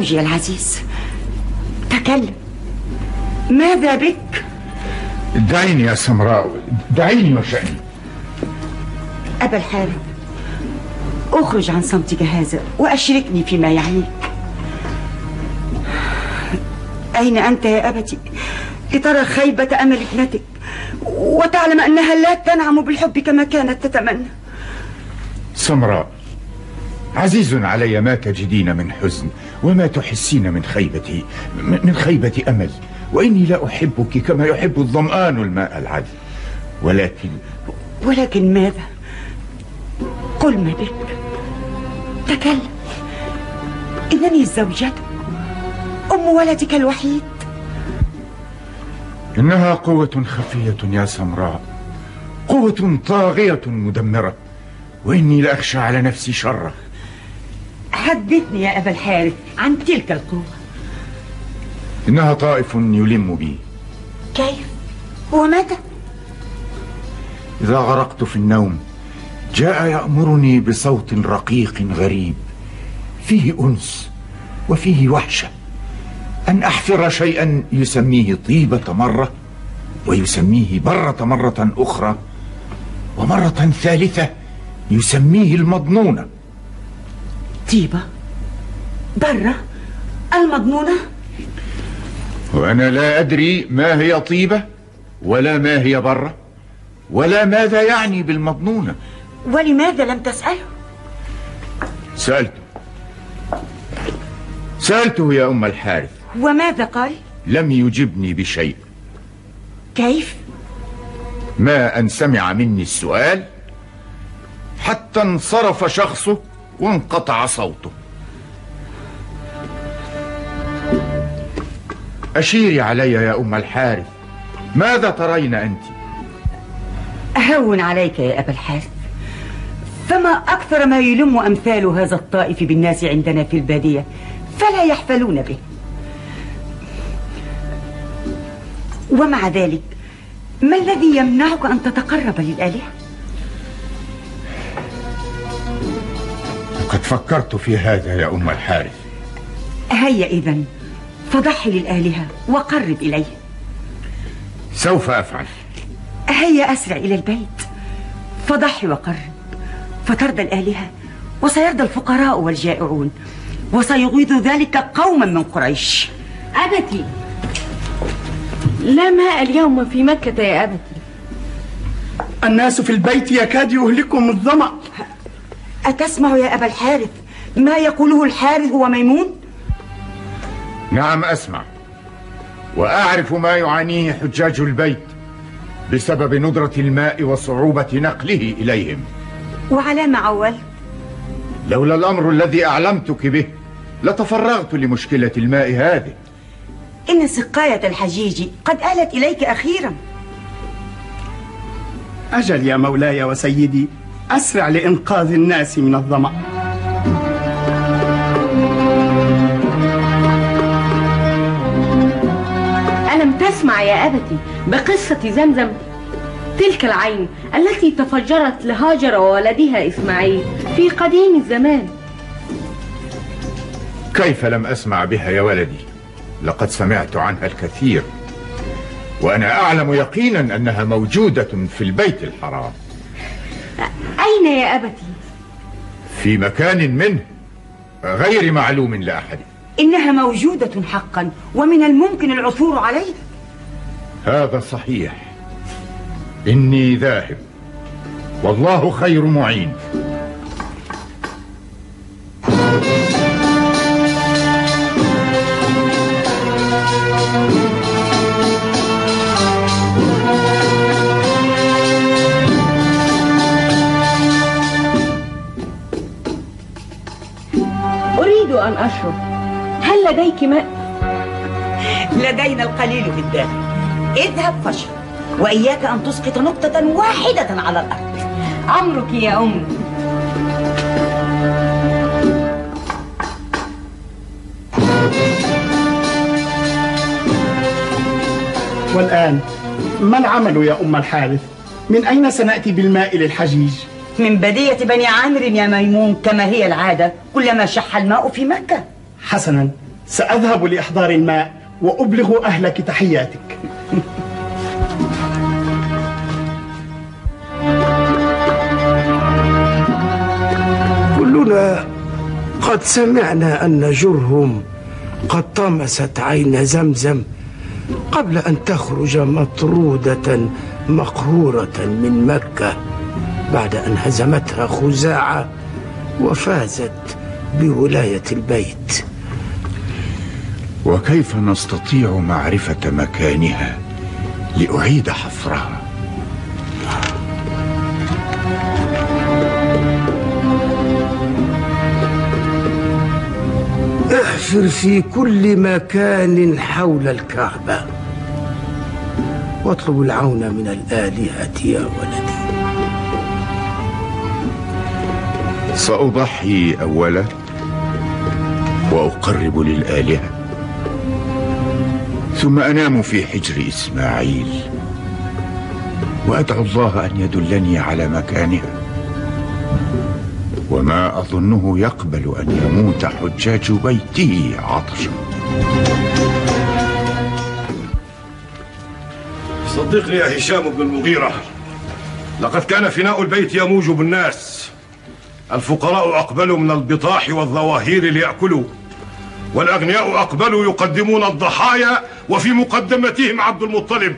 زوجي العزيز. تكلم. ماذا بك؟ دعيني يا سمراء. دعيني وشأني. أبا الحارث أخرج عن صمتك هذا وأشركني فيما يعنيك. أين أنت يا أبتي لترى خيبة أمل ابنتك؟ وتعلم أنها لا تنعم بالحب كما كانت تتمنى. سمراء عزيز علي ما تجدين من حزن وما تحسين من خيبة من خيبة أمل. وإني لا أحبك كما يحب الظمآن الماء العذب. ولكن ولكن ماذا؟ قل ما بك. تكلم. إنني زوجتك أم ولدك الوحيد. إنها قوة خفية يا سمراء قوة طاغية مدمرة. وإني لأخشى على نفسي شره حدثني يا أبا الحارث عن تلك القوة. إنها طائف يلم بي. كيف؟ ومتى إذا غرقت في النوم جاء يأمرني بصوت رقيق غريب. فيه أنس وفيه وحشة. أن أحفر شيئا يسميه طيبة مرة ويسميه برة مرة أخرى ومرة ثالثة يسميه المضنونة. طيبة برة. المضنونة. وأنا لا أدري ما هي طيبة ولا ما هي برة ولا ماذا يعني بالمضنونة. ولماذا لم تسأله سألته. سألته يا أم الحارث. وماذا قال؟ لم يجبني بشيء. كيف؟ ما أن سمع مني السؤال حتى انصرف شخصه وانقطع صوته. أشيري علي يا أم الحارث ماذا ترين أنت؟ هون عليك يا أبا الحارث. فما أكثر ما يلم أمثال هذا الطائف بالناس عندنا في البادية فلا يحفلون به. ومع ذلك ما الذي يمنعك أن تتقرب للآلهة؟ فكرت في هذا يا أم الحارث. هيا إذا فضحي للآلهة وقرب إليه. سوف أفعل. هيا أسرع إلى البيت. فضحي وقرب. فترضى الآلهة وسيرضى الفقراء والجائعون وسيغيظ ذلك قوما من قريش. أبتي لا ماء اليوم في مكة يا أبتي. الناس في البيت يكاد يهلكهم الظمأ. أتسمع يا أبا الحارث ما يقوله الحارث وميمون؟ نعم أسمع. وأعرف ما يعانيه حجاج البيت بسبب ندرة الماء وصعوبة نقله إليهم. وعلى ما عول؟ لولا الأمر الذي أعلمتك به لتفرغت لمشكلة الماء هذه. إن سقاية الحجيج قد آلت إليك أخيرا. أجل يا مولاي وسيدي أسرع لإنقاذ الناس من الظمأ. ألم تسمع يا أبتي بقصة زمزم؟ تلك العين التي تفجرت لهاجر وولدها إسماعيل في قديم الزمان. كيف لم أسمع بها يا ولدي؟ لقد سمعت عنها الكثير وأنا أعلم يقينا أنها موجودة في البيت الحرام. أين يا أبتي؟ في مكان منه غير معلوم لأحد. إنها موجودة حقا ومن الممكن العثور عليها هذا صحيح. إني ذاهب. والله خير معين. لديك ماء؟ لدينا القليل في الداخل اذهب فاشرب وإياك أن تسقط نقطة واحدة على الأرض. أمرك يا أم. والآن ما العمل يا أم الحارث؟ من أين سنأتي بالماء للحجيج؟ من بدية بني عامر يا ميمون كما هي العادة كلما شح الماء في مكة. حسنا. سأذهب لإحضار الماء وأبلغ أهلك تحياتك. كلنا قد سمعنا أن جرهم قد طمست عين زمزم قبل أن تخرج مطرودة مقهورة من مكة بعد أن هزمتها خزاعة وفازت بولاية البيت. وكيف نستطيع معرفة مكانها لأعيد حفرها؟ احفر في كل مكان حول الكعبة واطلب العون من الآلهة يا ولدي. سأضحي أولا وأقرب للآلهة. ثم أنام في حجر إسماعيل. وأدعو الله أن يدلني على مكانها. وما أظنه يقبل أن يموت حجاج بيته عطشا. صدقني يا هشام بن المغيرة. لقد كان فناء البيت يموج بالناس. الفقراء أقبلوا من البطاح والظواهير ليأكلوا. والأغنياء أقبلوا يقدمون الضحايا وفي مقدمتهم عبد المطلب.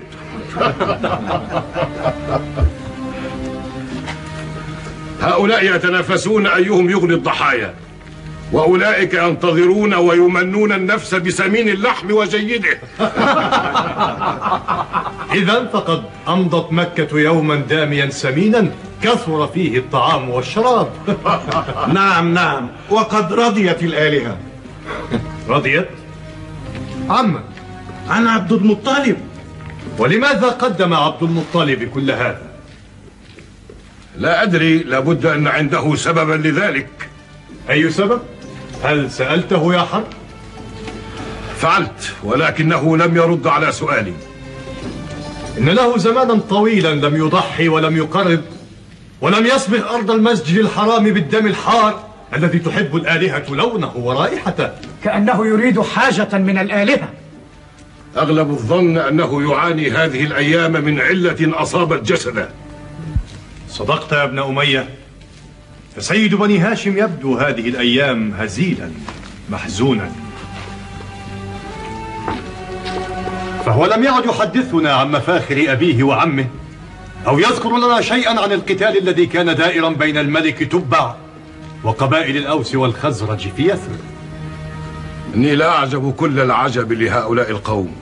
هؤلاء يتنافسون أيهم يغني الضحايا وأولئك ينتظرون ويمنون النفس بسمين اللحم وجيده. إذا فقد أمضت مكة يوما داميا سمينا كثر فيه الطعام والشراب. نعم نعم. وقد رضيت الآلهة. رضيت؟ عمن؟ عن عبد المطلب ولماذا قدم عبد المطلب كل هذا؟ لا أدري لابد أن عنده سببا لذلك أي سبب؟ هل سألته يا حرب؟ فعلت ولكنه لم يرد على سؤالي إن له زمانا طويلا لم يضحي ولم يقرب ولم يصبغ أرض المسجد الحرام بالدم الحار الذي تحب الآلهة لونه ورائحته كأنه يريد حاجة من الآلهة. أغلب الظن أنه يعاني هذه الأيام من علة أصابت جسده صدقت يا ابن أمية. فسيد بني هاشم يبدو هذه الأيام هزيلا محزونا. فهو لم يعد يحدثنا عن مفاخر أبيه وعمه أو يذكر لنا شيئا عن القتال الذي كان دائرا بين الملك تبع وقبائل الأوس والخزرج في يثرب. إني لا أعجب كل العجب لهؤلاء القوم.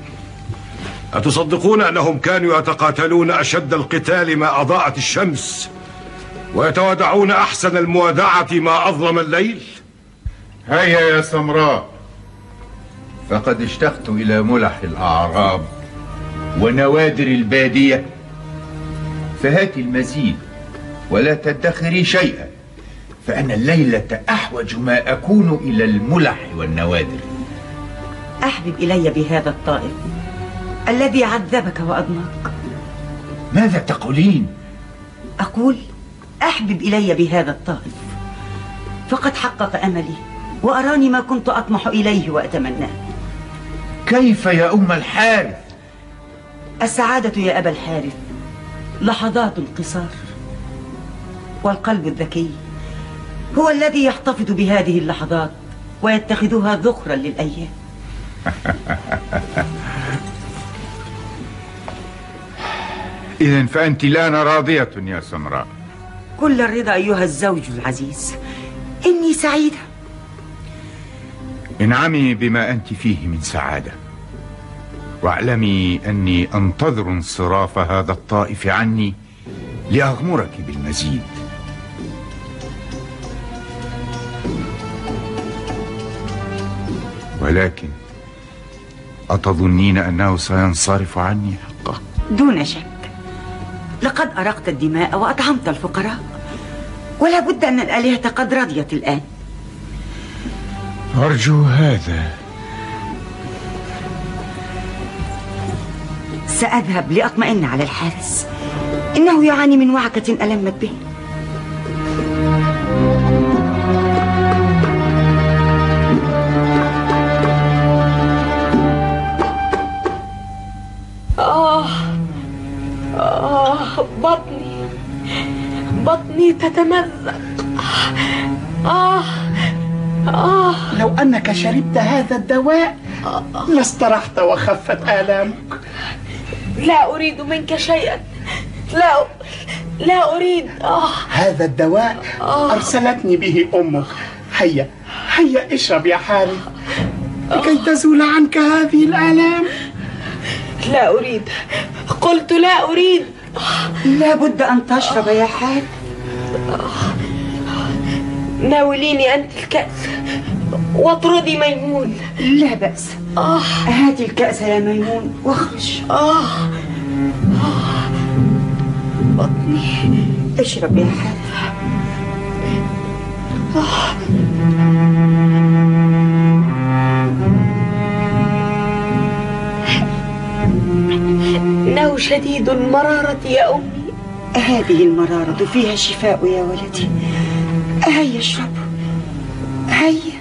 أتصدقون أنهم كانوا يتقاتلون أشد القتال ما أضاءت الشمس ويتوادعون أحسن الموادعة ما أظلم الليل؟ هيا يا سمراء. فقد اشتقت إلى ملح الأعراب ونوادر البادية. فهات المزيد ولا تدخري شيئا. فأنا الليلة أحوج ما أكون إلى الملح والنوادر. أحبب إلي بهذا الطائف الذي عذبك وأضناك ماذا تقولين؟ أقول أحبب إلي بهذا الطائف. فقد حقق أملي وأراني ما كنت أطمح إليه وأتمناه. كيف يا أم الحارث؟ السعادة يا أبا الحارث لحظات قصار والقلب الذكي. هو الذي يحتفظ بهذه اللحظات ويتخذها ذخرا للأيام. إذا فأنت الآن راضية يا سمراء. كل الرضا أيها الزوج العزيز. إني سعيدة. انعمي بما أنت فيه من سعادة. واعلمي أني أنتظر انصراف هذا الطائف عني لأغمرك بالمزيد. ولكن أتظنين أنه سينصرف عني حقا؟ دون شك. لقد أرقت الدماء وأطعمت الفقراء. ولا بد أن الآلهة قد رضيت الآن. أرجو هذا. سأذهب لأطمئن على الحارس. إنه يعاني من وعكة ألمت به. تتمزق آه. آه. لو أنك شربت هذا الدواء لاسترحت وخفت آلامك. لا أريد منك شيئا. لا لا أريد. آه. هذا الدواء أرسلتني به أمك. هيا هيا اشرب يا حارث. لكي تزول عنك هذه الآلام. لا أريد. قلت لا أريد. لابد أن تشرب يا حال ناوليني أنت الكأس واطردي ميمون. لا بأس. آه. هات الكأس يا ميمون واخرج. آه. بطني. اشرب يا حال إنه شديد المرارة يا أمي. هذه المرارة فيها شفاء يا ولدي؟ هيا اشرب هيا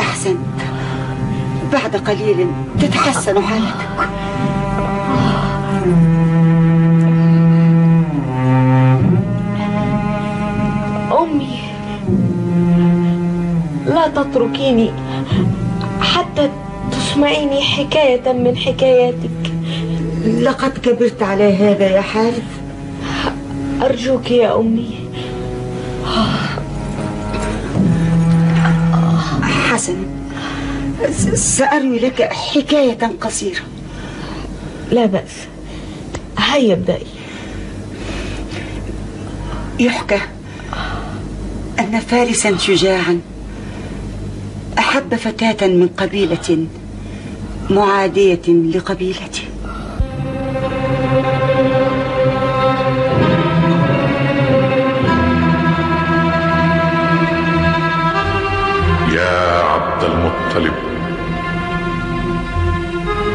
أحسنت. بعد قليل تتحسن حالتك. تتركيني. حتى تسمعيني حكاية من حكاياتك. لقد كبرت على هذا يا حارث. أرجوك يا أمي. حسنا سأروي لك حكاية قصيرة. لا بأس. هيا ابدأي. يحكى أن فارسا شجاعا. أحب فتاة من قبيلة معادية لقبيلته يا عبد المطلب.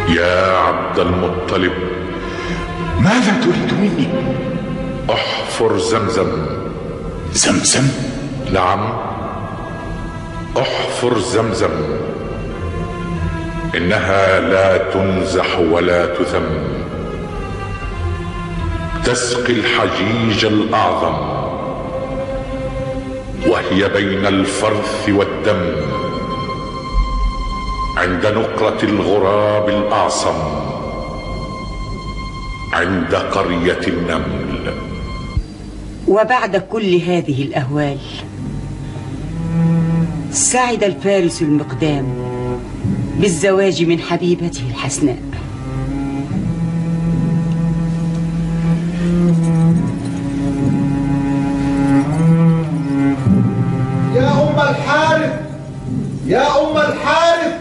يا عبد المطلب. ماذا تريد مني؟ أحفر زمزم. زمزم؟ نعم. أحفر زمزم إنها لا تنزح ولا تثم. تسقي الحجيج الأعظم وهي بين الفرث والدم. عند نقرة الغراب الأعصم عند قرية النمل. وبعد كل هذه الأهوال سعد الفارس المقدام بالزواج من حبيبته الحسناء. يا أم الحارث يا أم الحارث.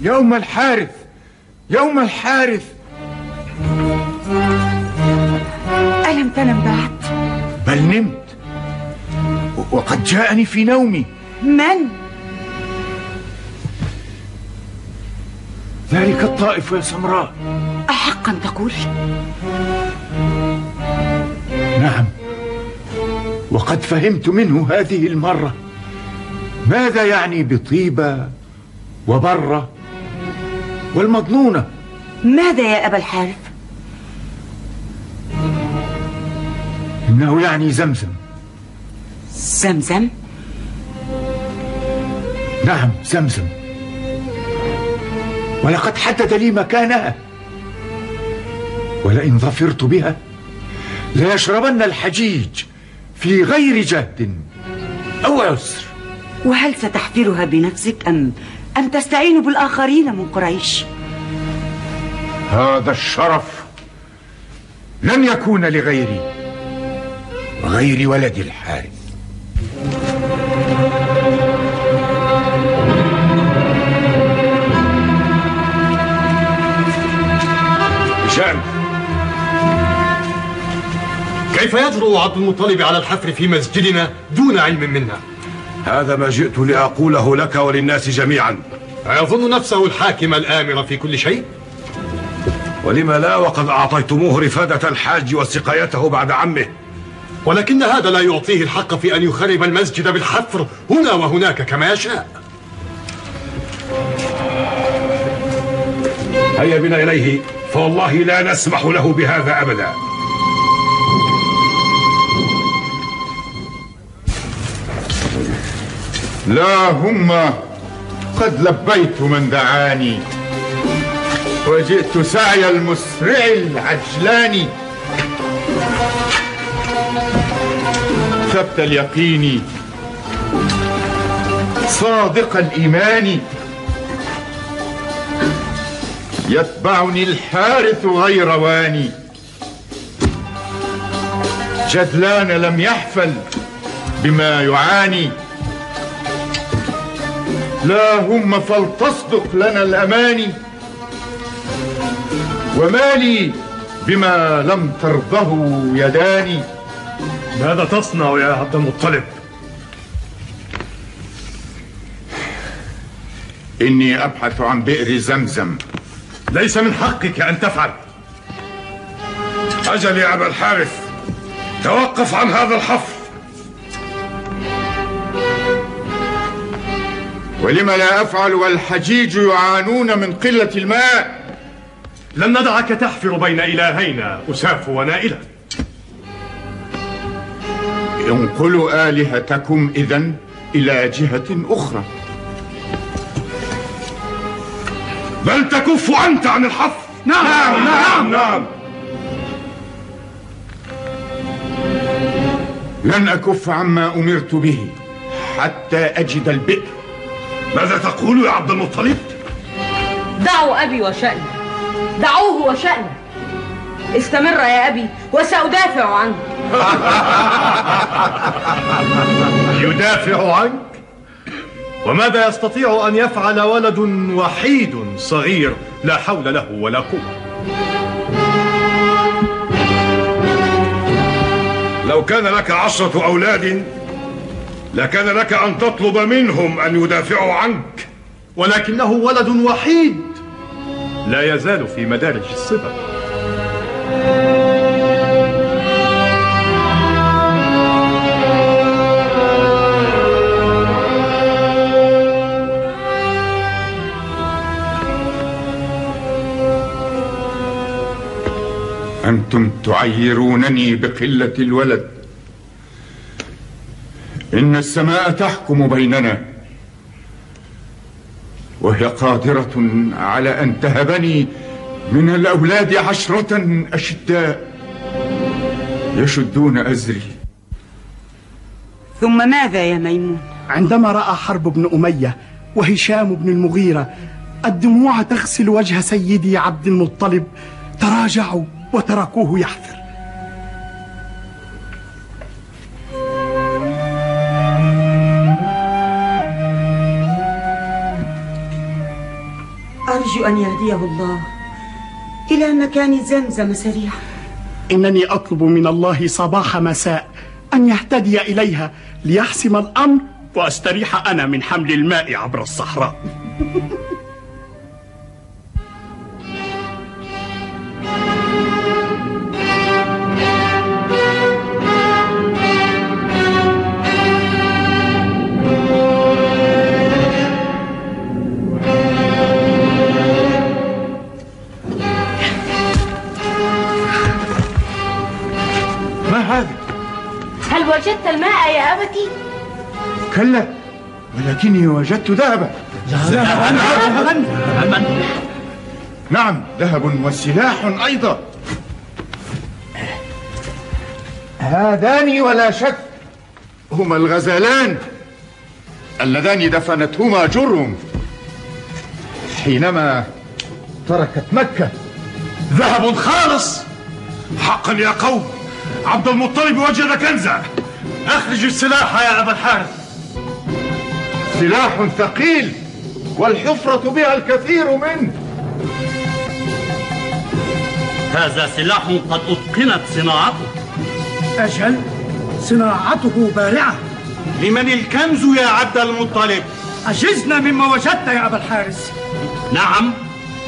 يوم الحارث يوم الحارث. ألم تنم بعد؟ بل نمت. وقد جاءني في نومي. من؟ ذلك الطائف يا سمراء. أحقا تقول. نعم. وقد فهمت منه هذه المرة. ماذا يعني بطيبة وبرة والمضنونة ماذا يا أبا الحارث؟ إنه يعني زمزم. زمزم؟ نعم زمزم. ولقد حدد لي مكانها. ولئن ظفرت بها ليشربن الحجيج في غير جهد أو عسر. وهل ستحفرها بنفسك أم أم تستعين بالآخرين من قريش؟ هذا الشرف لن يكون لغيري وغير ولد الحارث. كيف يجرؤ عبد المطلب على الحفر في مسجدنا دون علم منا؟ هذا ما جئت لأقوله لك وللناس جميعا. أيظن نفسه الحاكم الآمر في كل شيء؟ ولم لا وقد أعطيتموه رفادة الحاج وسقايته بعد عمه. ولكن هذا لا يعطيه الحق في أن يخرب المسجد بالحفر هنا وهناك كما يشاء. هيا بنا إليه فوالله لا نسمح له بهذا أبدا. لا هم. قد لبيت من دعاني. وجئت سعي المسرع العجلان. ثبت اليقين. صادق الإيمان. يتبعني الحارث غير واني. جدلان لم يحفل بما يعاني. لا هم فلتصدق لنا الأماني وما لي بما لم ترضه يداني. ماذا تصنع يا عبد المطلب؟ إني أبحث عن بئر زمزم. ليس من حقك أن تفعل. أجل يا أبا الحارث توقف عن هذا الحفر. ولم لا أفعل والحجيج يعانون من قلة الماء لن ندعك تحفر بين إلهينا أساف ونائلة. انقلوا آلهتكم إذا إلى جهة أخرى. بل تكف أنت عن الحفر نعم نعم نعم, نعم. لن أكف عما أمرت به حتى أجد البئر. ماذا تقول يا عبد المطلب؟ دعوا أبي وشأنه. دعوه وشأنه. استمر يا أبي وسأدافع عنك يدافع عنك؟ وماذا يستطيع أن يفعل ولد وحيد صغير لا حول له ولا قوة؟ لو كان لك عشرة أولاد لكان لك أن تطلب منهم أن يدافعوا عنك. ولكنه ولد وحيد. لا يزال في مدارج الصبر أنتم تعيرونني بقلة الولد. إن السماء تحكم بيننا. وهي قادرة على أن تهبني من الأولاد عشرة أشداء يشدون أزري. ثم ماذا يا ميمون؟ عندما رأى حرب بن أمية وهشام بن المغيرة الدموع تغسل وجه سيدي عبد المطلب. تراجعوا وتركوه يحفر أرجو أن يهديه الله إلى مكان زمزم سريعا إنني أطلب من الله صباح مساء أن يهتدي إليها ليحسم الأمر وأستريح أنا من حمل الماء عبر الصحراء. كلا ولكني وجدت ذهبا. نعم ذهب وسلاح أيضا. هذان ولا شك هما الغزالان اللذان دفنتهما جرهم حينما تركت مكة ذهب خالص. حقا يا قوم عبد المطلب وجد كنزا. أخرج السلاح يا أبا الحارث. سلاح ثقيل والحفرة بها الكثير منه. هذا سلاح قد أتقنت صناعته. أجل صناعته بارعة. لمن الكنز يا عبد المطلب؟ أجزنا مما وجدت يا أبا الحارث. نعم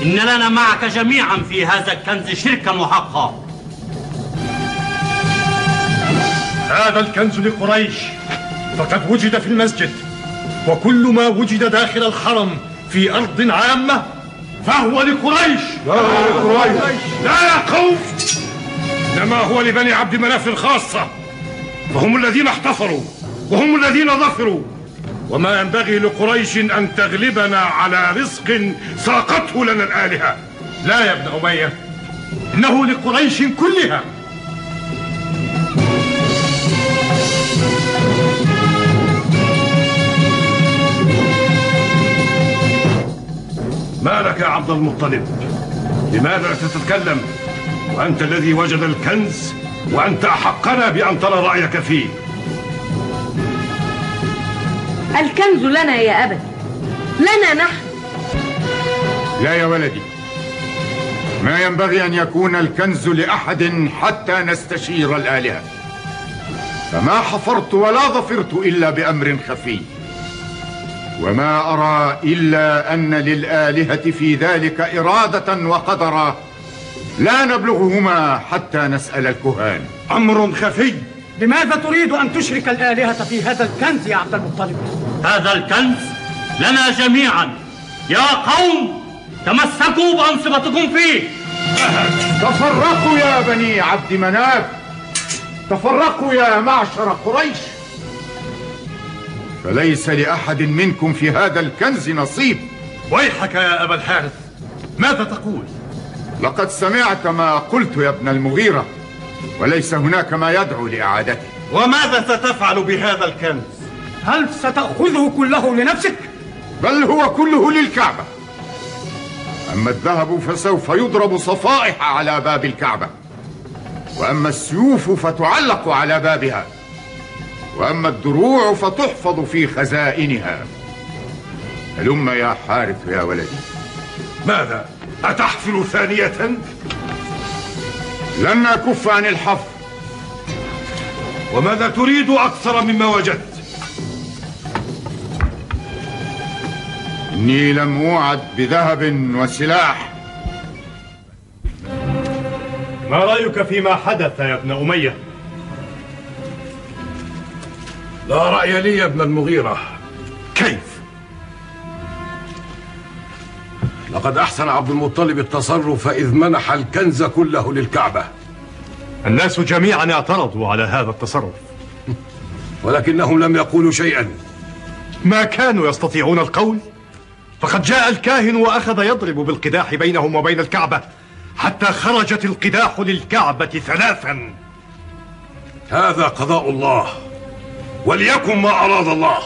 إن لنا معك جميعا في هذا الكنز شركا وحقا هذا الكنز لقريش فقد وجد في المسجد. وكل ما وجد داخل الحرم في أرض عامة فهو لقريش. لا لقريش لا يا قوم. إنما هو لبني عبد مناف الخاصة. فهم الذين احتفروا وهم الذين ظفروا. وما ينبغي لقريش أن تغلبنا على رزق ساقته لنا الآلهة. لا يا ابن أمية. إنه لقريش كلها. ما لك يا عبد المطلب؟ لماذا لا تتكلم؟ وأنت الذي وجد الكنز وأنت أحقنا بأن ترى رأيك فيه. الكنز لنا يا أبت. لنا نحن. لا يا ولدي. ما ينبغي أن يكون الكنز لأحد حتى نستشير الآلهة. فما حفرت ولا ظفرت إلا بأمر خفي. وما أرى إلا أن للآلهة في ذلك إرادة وقدرا. لا نبلغهما حتى نسأل الكهان. أمر خفي. لماذا تريد أن تشرك الآلهة في هذا الكنز يا عبد المطلب؟ هذا الكنز لنا جميعا. يا قوم تمسكوا بأنصبتكم فيه. تفرقوا يا بني عبد مناف. تفرقوا يا معشر قريش. فليس لأحد منكم في هذا الكنز نصيب ويحك يا أبا الحارث ماذا تقول؟ لقد سمعت ما قلت يا ابن المغيرة وليس هناك ما يدعو لإعادته وماذا ستفعل بهذا الكنز؟ هل ستأخذه كله لنفسك؟ بل هو كله للكعبة أما الذهب فسوف يضرب صفائح على باب الكعبة وأما السيوف فتعلق على بابها وأما الدروع فتحفظ في خزائنها. هلم يا حارث يا ولدي؟ ماذا؟ أتحفل ثانية؟ لن نكف عن الحفر وماذا تريد أكثر مما وجدت؟ إني لم أوعد بذهب وسلاح. ما رأيك فيما حدث يا ابن أمية؟ لا رأي لي يا ابن المغيرة. كيف؟ لقد أحسن عبد المطلب التصرف إذ منح الكنز كله للكعبة. الناس جميعا اعترضوا على هذا التصرف. ولكنهم لم يقولوا شيئا. ما كانوا يستطيعون القول؟ فقد جاء الكاهن وأخذ يضرب بالقداح بينهم وبين الكعبة حتى خرجت القداح للكعبة ثلاثا. هذا قضاء الله. وليكن ما أراد الله.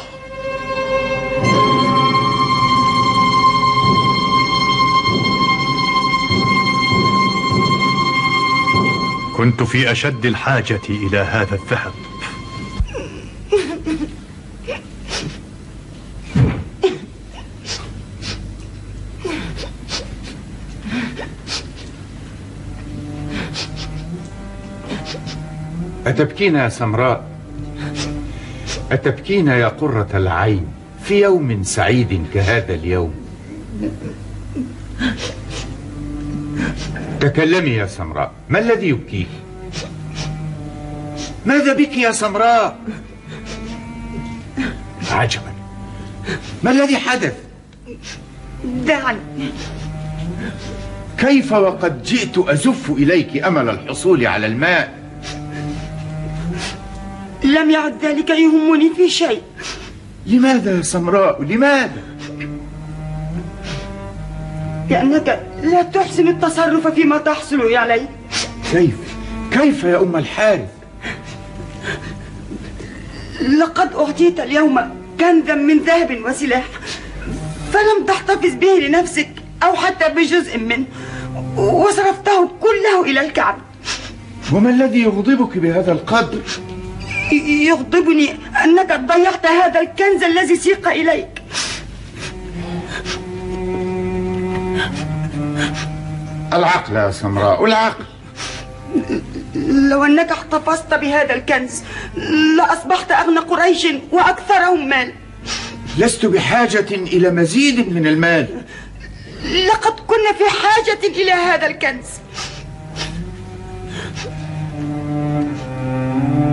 كنت في أشد الحاجة إلى هذا الذهب. أتبكين يا سمراء؟ أتبكين يا قرة العين في يوم سعيد كهذا اليوم؟ تكلمي يا سمراء ما الذي يبكيك؟ ماذا بك يا سمراء؟ عجبا. ما الذي حدث؟ دعني. كيف وقد جئت أزف إليك أمل الحصول على الماء؟ لم يعد ذلك يهمني في شيء. لماذا يا سمراء؟ لماذا؟ لأنك لا تحسن التصرف فيما تحصل عليه كيف؟ كيف يا أم الحارث؟ لقد أعطيت اليوم كنزا من ذهب وسلاح فلم تحتفظ به لنفسك أو حتى بجزء منه وصرفته كله إلى الكعبة وما الذي يغضبك بهذا القدر؟ يغضبني أنك ضيعت هذا الكنز الذي سيق إليك. العقل يا سمراء العقل لو أنك احتفظت بهذا الكنز لأصبحت أغنى قريش وأكثرهم مال. لست بحاجة إلى مزيد من المال. لقد كنا في حاجة إلى هذا الكنز.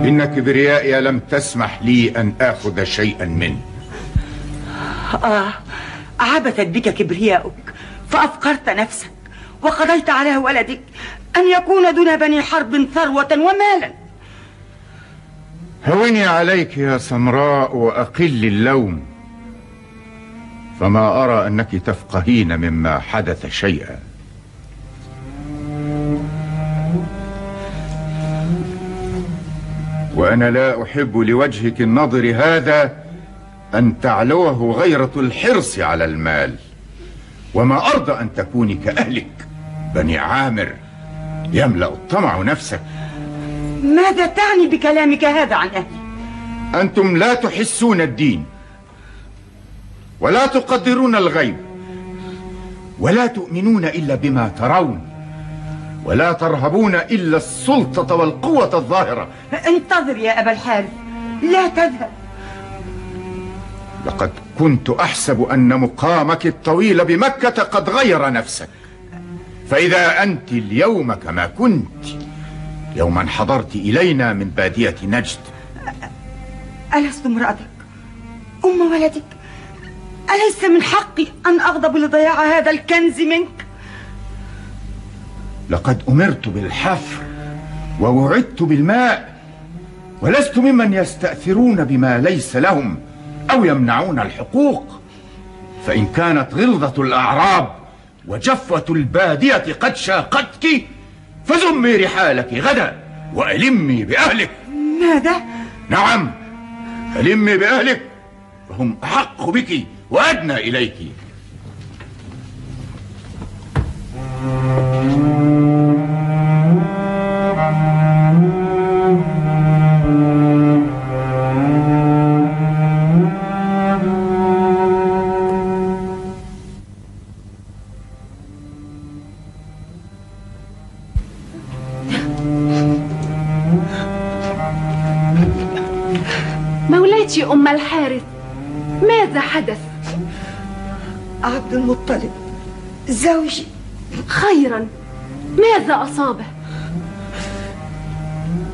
إن كبريائي لم تسمح لي أن آخذ شيئا منه. آه عبثت بك كبرياؤك فأفقرت نفسك وقضيت على ولدك أن يكون دون بني حرب ثروة ومالا. هوني عليك يا سمراء وأقل اللوم. فما أرى أنك تفقهين مما حدث شيئا. وأنا لا أحب لوجهك النظر هذا أن تعلوه غيرة الحرص على المال. وما أرضى أن تكوني كأهلك. بني عامر يملأ الطمع نفسك ماذا تعني بكلامك هذا عن أهلي؟ أنتم لا تحسون الدين ولا تقدرون الغيب ولا تؤمنون إلا بما ترون. ولا ترهبون إلا السلطة والقوة الظاهرة. انتظر يا أبا الحارث لا تذهب. لقد كنت أحسب أن مقامك الطويل بمكة قد غير نفسك. فإذا أنت اليوم كما كنت يوما حضرت إلينا من بادية نجد. ألست امرأتك؟ أم ولدك؟ أليس من حقي أن أغضب لضياع هذا الكنز منك؟ لقد أمرت بالحفر ووعدت بالماء ولست ممن يستأثرون بما ليس لهم أو يمنعون الحقوق. فإن كانت غلظة الأعراب وجفوة البادية قد شاقتك فزمي رحالك غدا وألمي بأهلك. ماذا؟ نعم ألمي بأهلك فهم أحق بك وأدنى إليك. مولاتي أم الحارث ماذا حدث؟ عبد المطلب زوجي خيرا. ماذا أصابه؟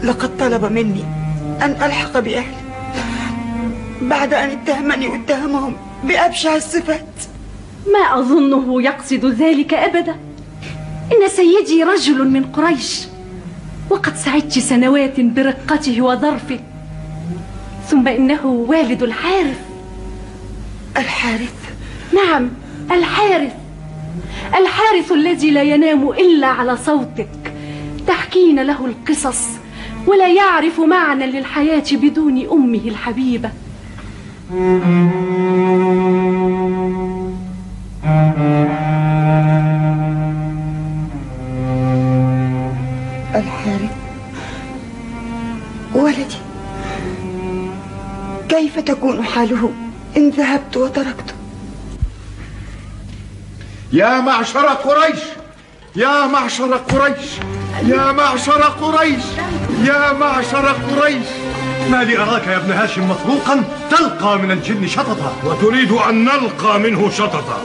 لقد طلب مني أن ألحق بأهلي بعد أن اتهمني واتهمهم بأبشع الصفات. ما أظنه يقصد ذلك أبدا. إن سيدي رجل من قريش وقد سعدت سنوات برقته وظرفه. ثم إنه والد الحارث. الحارث. نعم الحارث. الحارث الذي لا ينام إلا على صوتك. تحكين له القصص ولا يعرف معنى للحياة بدون أمه الحبيبة. الحارث ولدي كيف تكون حاله إن ذهبت وتركته يا معشر قريش يا معشر قريش يا معشر قريش يا معشر قريش. ما لي أراك يا ابن هاشم مطروقا تلقى من الجن شططا. وتريد أن نلقى منه شططا.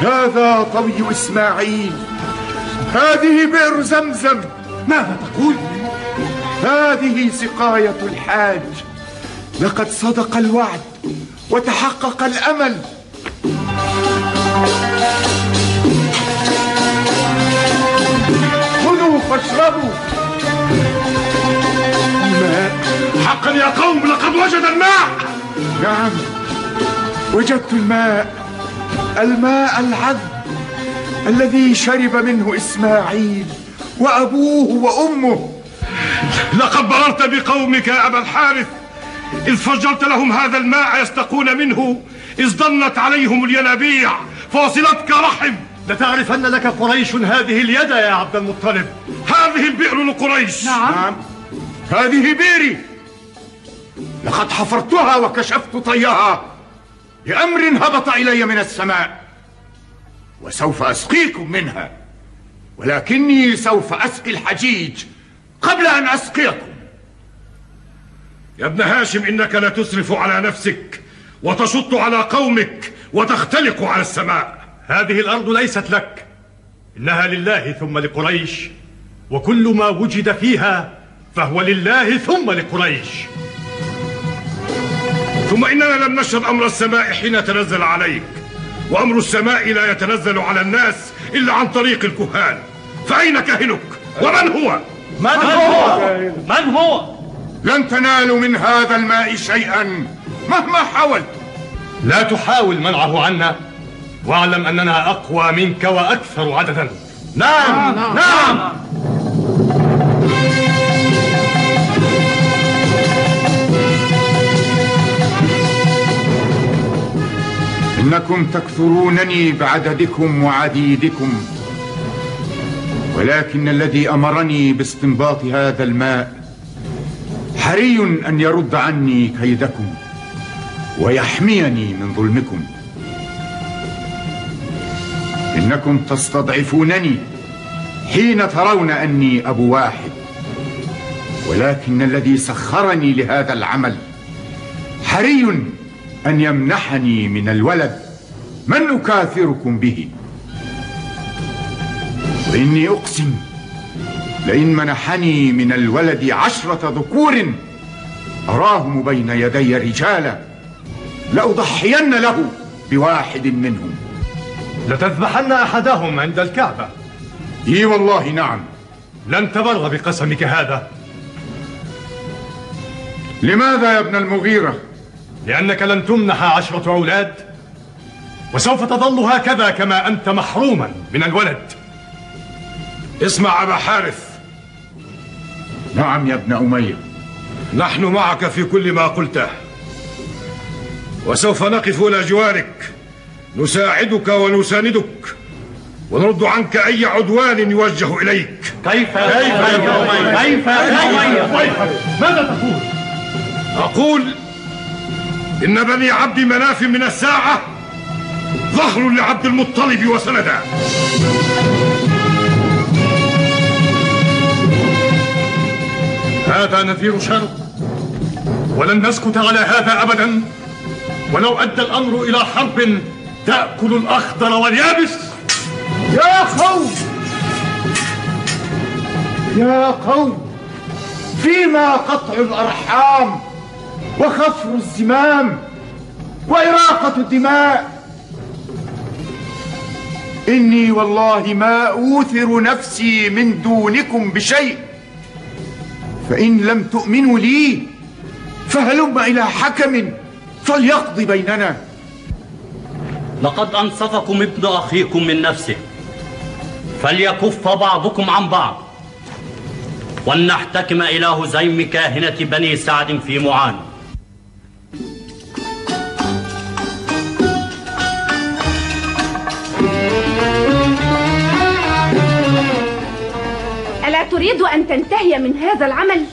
هذا طوي إسماعيل. هذه بئر زمزم. ماذا تقول؟ هذه سقاية الحاج. لقد صدق الوعد وتحقق الأمل. فاشربوا. الماء حقا يا قوم لقد وجد الماء. نعم وجدت الماء الماء العذب الذي شرب منه إسماعيل وأبوه وأمه. لقد بررت بقومك يا أبا الحارث إذ فجرت لهم هذا الماء يستقون منه إذ ضنت عليهم الينابيع فوصلتك رحم. لتعرفن لك قريش هذه اليد يا عبد المطلب. هذه البئر لقريش. نعم, نعم. هذه بئري. لقد حفرتها وكشفت طيها بأمر هبط إلي من السماء. وسوف أسقيكم منها. ولكني سوف أسقي الحجيج قبل أن أسقيكم. يا ابن هاشم إنك لا تسرف على نفسك وتشط على قومك وتختلق على السماء. هذه الأرض ليست لك. إنها لله ثم لقريش وكل ما وجد فيها فهو لله ثم لقريش. ثم إننا لم نشهد أمر السماء حين تنزل عليك وأمر السماء لا يتنزل على الناس إلا عن طريق الكهان. فأين كاهنك؟ ومن هو؟ من هو؟ من هو؟ لن تنالوا من هذا الماء شيئا مهما حاولت. لا تحاول منعه عنا. واعلم أننا أقوى منك وأكثر عددا. نعم نعم. إنكم تكثرونني بعددكم وعديدكم ولكن الذي أمرني باستنباط هذا الماء حري أن يرد عني كيدكم ويحميني من ظلمكم. إنكم تستضعفونني حين ترون أني أبو واحد. ولكن الذي سخرني لهذا العمل حري أن يمنحني من الولد من أكاثركم به. وإني أقسم لئن منحني من الولد عشرة ذكور أراهم بين يدي رجالا لأضحين له بواحد منهم. لتذبحن أحدهم عند الكعبة. إي والله نعم. لن تبر بقسمك هذا. لماذا يا ابن المغيرة؟ لأنك لن تمنح عشرة أولاد وسوف تظل هكذا كما أنت محروما من الولد. اسمع أبا حارث. نعم يا ابن أمية. نحن معك في كل ما قلته وسوف نقف إلى جوارك. نساعدك ونساندك. ونرد عنك أي عدوان يوجه إليك. كيف؟ كيف كيف ماذا تقول؟ أقول إن بني عبد مناف من الساعة ظهر لعبد المطلب وسندا هذا نذير شر. ولن نسكت على هذا أبدا. ولو أدى الأمر إلى حرب تأكل الأخضر واليابس. يا قوم! يا قوم! فيما قطع الأرحام وخفر الزمام وإراقة الدماء. إني والله ما أوثر نفسي من دونكم بشيء. فإن لم تؤمنوا لي فهلم إلى حكم فليقضي بيننا. لقد أنصفكم ابن أخيكم من نفسه فليكف بعضكم عن بعض. ولنحتكم إلى هزيم كاهنة بني سعد في معان. ألا تريد أن تنتهي من هذا العمل؟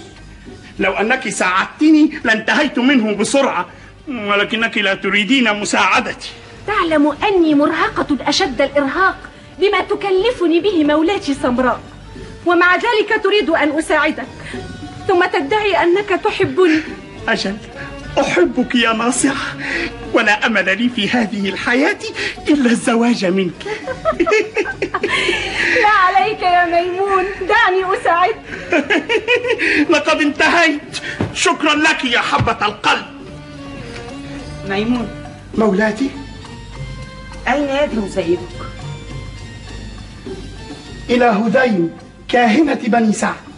لو أنك ساعدتني لانتهيت منه بسرعة ولكنك لا تريدين مساعدتي. تعلم أني مرهقة أشد الإرهاق بما تكلفني به مولاتي سمراء. ومع ذلك تريد أن أساعدك. ثم تدعي أنك تحبني. أجل أحبك يا ناصعة ولا أمل لي في هذه الحياة إلا الزواج منك. لا عليك يا ميمون. دعني أساعدك لقد انتهيت. شكرا لك يا حبة القلب. ميمون. مولاتي. أين يذهب سيدك؟ إلى هذيم كاهنة بني سعد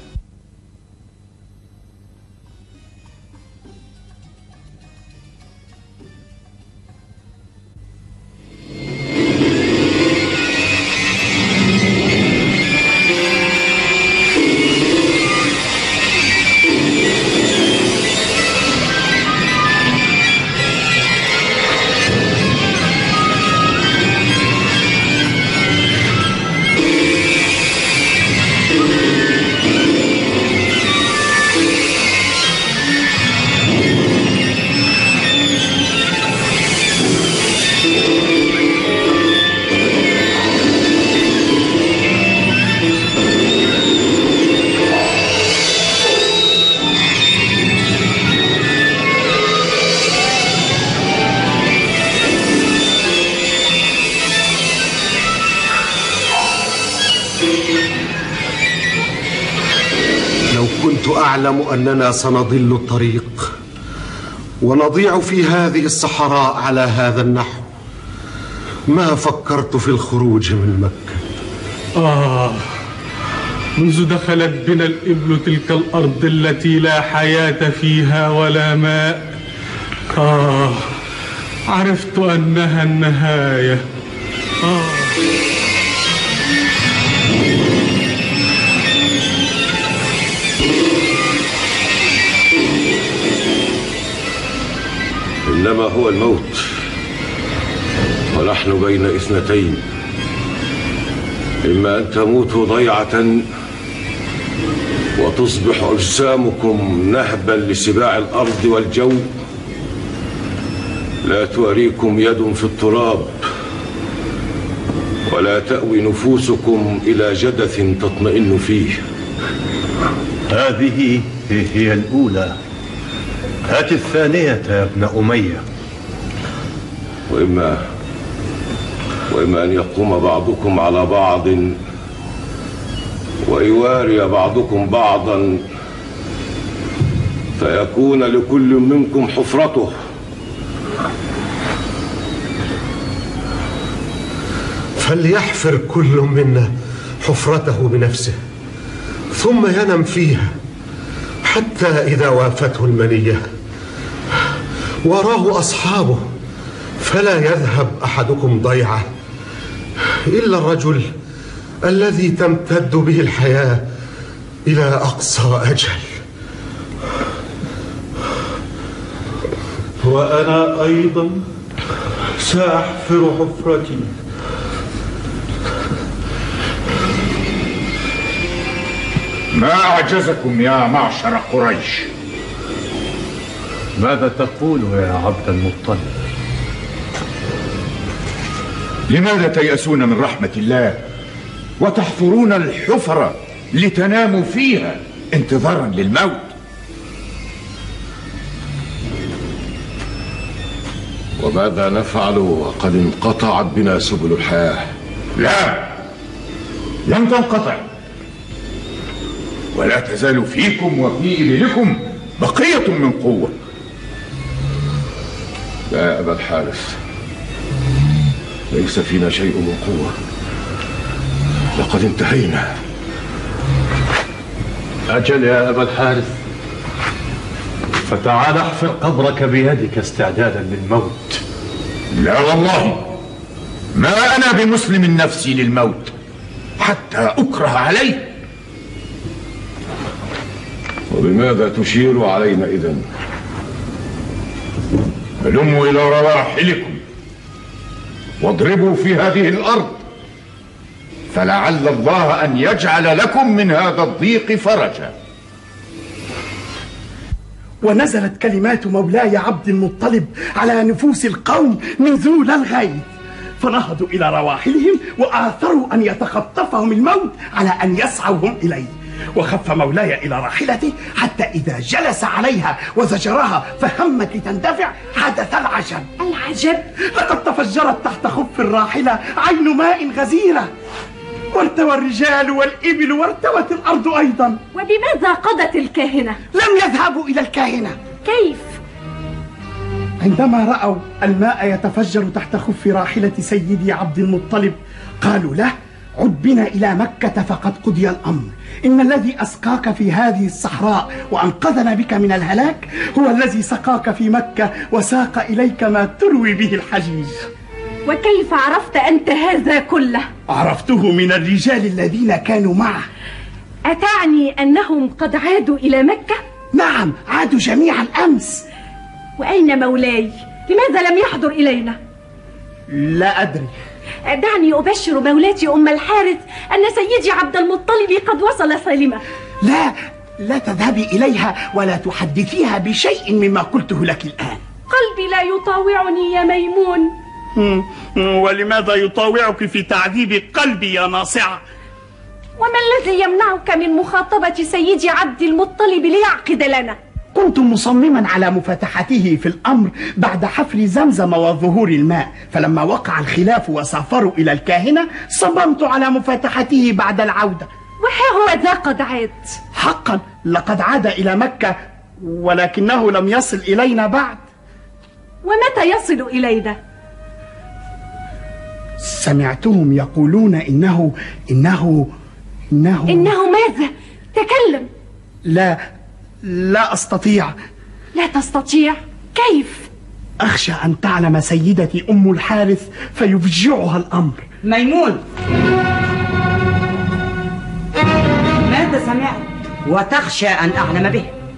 سنضل الطريق ونضيع في هذه الصحراء على هذا النحو. ما فكرت في الخروج من مكة؟ آه منذ دخلت بنا الإبل تلك الأرض التي لا حياة فيها ولا ماء. آه عرفت أنها النهاية. آه. إنما هو الموت. ونحن بين إثنتين. إما أن تموتوا ضيعة وتصبح أجسامكم نهبا لسباع الأرض والجو. لا تواريكم يد في التراب. ولا تأوي نفوسكم إلى جدث تطمئن فيه. هذه هي الأولى. هات الثانية يا ابن أمية. وإما وإما أن يقوم بعضكم على بعض ويواري بعضكم بعضا فيكون لكل منكم حفرته. فليحفر كل منا حفرته بنفسه ثم ينم فيها حتى إذا وافته المنية. وراه أصحابه فلا يذهب أحدكم ضيعة إلا الرجل الذي تمتد به الحياة إلى أقصى أجل. وأنا أيضا سأحفر حفرتي. ما أعجزكم يا معشر قريش؟ ماذا تقول يا عبد المطلب؟ لماذا تيأسون من رحمة الله وتحفرون الحفرة لتناموا فيها انتظارا للموت؟ وماذا نفعل وقد انقطعت بنا سبل الحياة؟ لا لن تنقطع. ولا تزال فيكم وفي إبلكم بقية من قوة. لا يا أبا الحارث. ليس فينا شيء من قوة. لقد انتهينا. أجل يا أبا الحارث. فتعال احفر قبرك بيدك استعدادا للموت. لا والله. ما أنا بمسلم نفسي للموت. حتى أكره عليه وبماذا تشير علينا إذن؟ هلموا إلى رواحلكم واضربوا في هذه الأرض فلعل الله أن يجعل لكم من هذا الضيق فرجا. ونزلت كلمات مولاي عبد المطلب على نفوس القوم من ذول الغيث فنهضوا إلى رواحلهم وآثروا أن يتخطفهم الموت على أن يسعوا هم إليه. وخف مولاي إلى راحلته حتى إذا جلس عليها وزجرها فهمت لتندفع حدث العجب. العجب؟ لقد تفجرت تحت خف الراحلة عين ماء غزيرة. وارتوى الرجال والإبل وارتوت الأرض أيضا. وبماذا قضت الكاهنة؟ لم يذهبوا إلى الكاهنة. كيف؟ عندما رأوا الماء يتفجر تحت خف راحلة سيدي عبد المطلب قالوا له عد بنا إلى مكة فقد قضي الأمر إن الذي أسقاك في هذه الصحراء وأنقذنا بك من الهلاك هو الذي سقاك في مكة وساق إليك ما تروي به الحجيج وكيف عرفت أنت هذا كله؟ عرفته من الرجال الذين كانوا معه أتعني أنهم قد عادوا إلى مكة؟ نعم عادوا جميعا أمس وأين مولاي؟ لماذا لم يحضر إلينا؟ لا أدري دعني أبشر مولاتي أم الحارث أن سيدي عبد المطلب قد وصل سالما لا لا تذهبي إليها ولا تحدثيها بشيء مما قلته لك الآن. قلبي لا يطاوعني يا ميمون. ولماذا يطاوعك في تعذيب قلبي يا ناصعة؟ وما الذي يمنعك من مخاطبة سيدي عبد المطلب ليعقد لنا؟ كنت مصمما على مفاتحته في الأمر بعد حفر زمزم وظهور الماء. فلما وقع الخلاف وسافروا إلى الكاهنة صممت على مفاتحته بعد العودة. وها هو ذا قد عاد حقا لقد عاد إلى مكة ولكنه لم يصل إلينا بعد. ومتى يصل إلينا؟ سمعتهم يقولون إنه إنه إنه إنه ماذا؟ تكلم. لا لا أستطيع. لا تستطيع. كيف؟ أخشى أن تعلم سيدتي أم الحارث فيفجعها الأمر. ميمون! ماذا سمعت؟ وتخشى أن أعلم به.